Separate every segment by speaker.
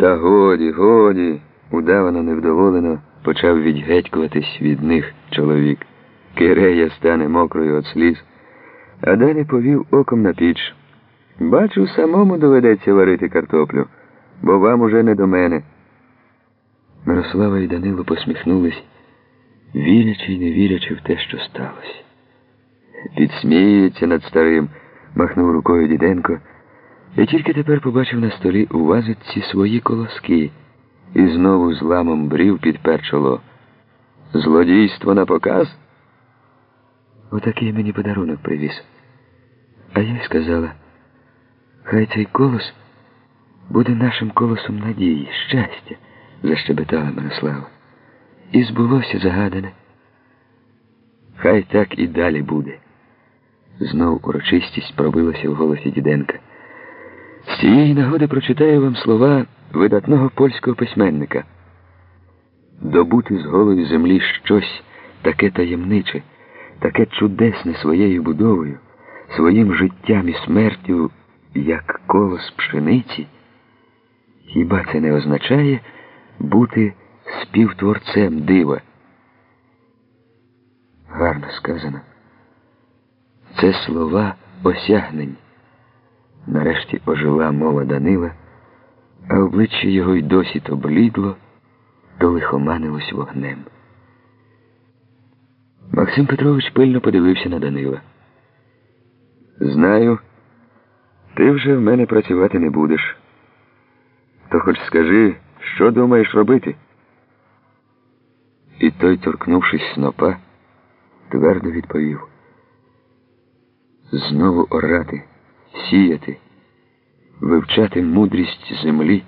Speaker 1: Та годі, годі, удавано невдоволено почав відгетькуватись від них чоловік. Кирея стане мокрою від сліз, а далі повів оком на піч. Бачу, самому доведеться варити картоплю, бо вам уже не до мене. Мирослава і Данило посміхнулись, вірячи й не вірячи в те, що сталося. Підсміюється над старим, махнув рукою Діденко, і тільки тепер побачив на столі у вазиці свої колоски і знову зламом брів підпер чоло. Злодійство на показ? Отакий мені подарунок привіз. А я й сказала, хай цей колос буде нашим колосом надії, щастя, защебетала Мирослава. І збулося загадане. Хай так і далі буде. Знов урочистість пробилася в голосі Діденка. З цієї нагоди прочитаю вам слова видатного польського письменника. Добути з голої землі щось таке таємниче, таке чудесне своєю будовою, своїм життям і смертю, як колос пшениці, хіба це не означає бути співтворцем дива? Гарно сказано. Це слова осягнень. Нарешті ожила мова Данила, а обличчя його й досі то блідло, то лихоманилось вогнем. Максим Петрович пильно подивився на Данила. Знаю, ти вже в мене працювати не будеш. То хоч скажи, що думаєш робити? І той, торкнувшись снопа, твердо відповів. Знову орати, сіяти, вивчати мудрість землі,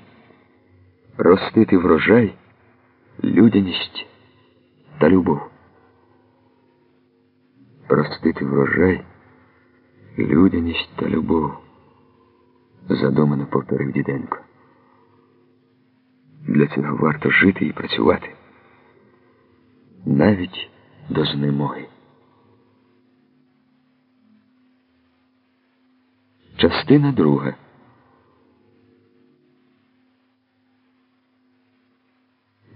Speaker 1: ростити врожай, людяність та любов. Ростити врожай, людяність та любов, задумано повторив Діденко. Для цього варто жити і працювати навіть до знемоги. Частина друга.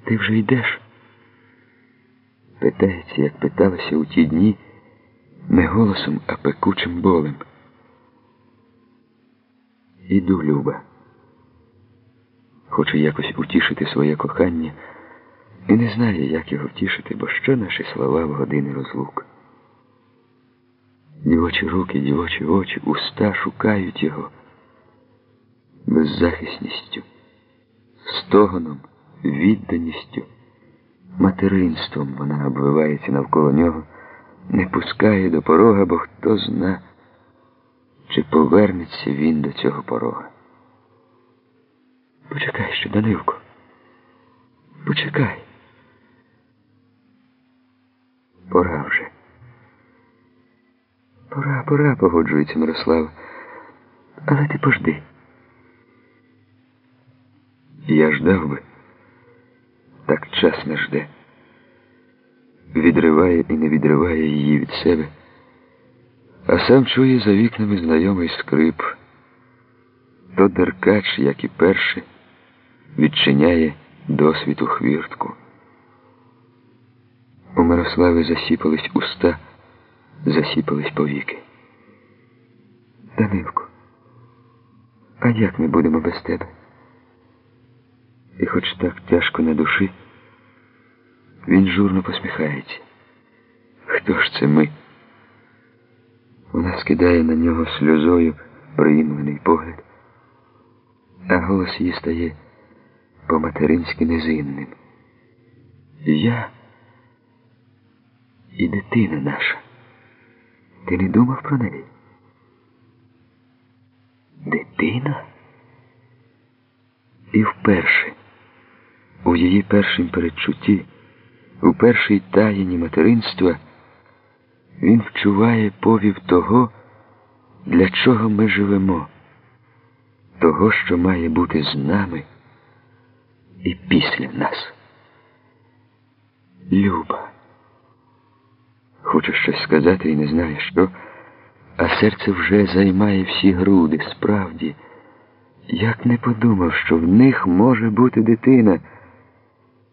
Speaker 1: Ти вже йдеш? Питається, як питалася у ті дні, не голосом, а пекучим болем. Іду, Люба. Хочу якось утішити своє кохання і не знаю, як його втішити, бо що наші слова в години розлук. Дівочі руки, дівочі очі, уста шукають його беззахисністю, стогоном, відданістю, материнством вона обвивається навколо нього, не пускає до порога, бо хто зна, чи повернеться він до цього порога. Почекай ще, Данилко. Почекай. Пора вже. Пора, пора, погоджується Мирослав. Але ти пожди. Я ждав би. Так час не жде. Відриває і не відриває її від себе, а сам чує за вікнами знайомий скрип. То деркач, як і перший, відчиняє досвіту хвіртку. У Мирослави засіпались уста, засіпались повіки. Данилко, а як ми будемо без тебе? І хоч так тяжко на душі, він журно посміхається. Хто ж це ми? Вона скидає на нього сльозою приємлений погляд, а голос її стає по-материнськи незинним. Я і дитина наша. Ти не думав про неї? Дитина? І вперше, у її першім передчутті, у першій таїні материнства, він вчуває повів того, для чого ми живемо, того, що має бути з нами і після нас. Люба. Хоче щось сказати і не знає що, а серце вже займає всі груди, справді, Як не подумав, що в них може бути дитина.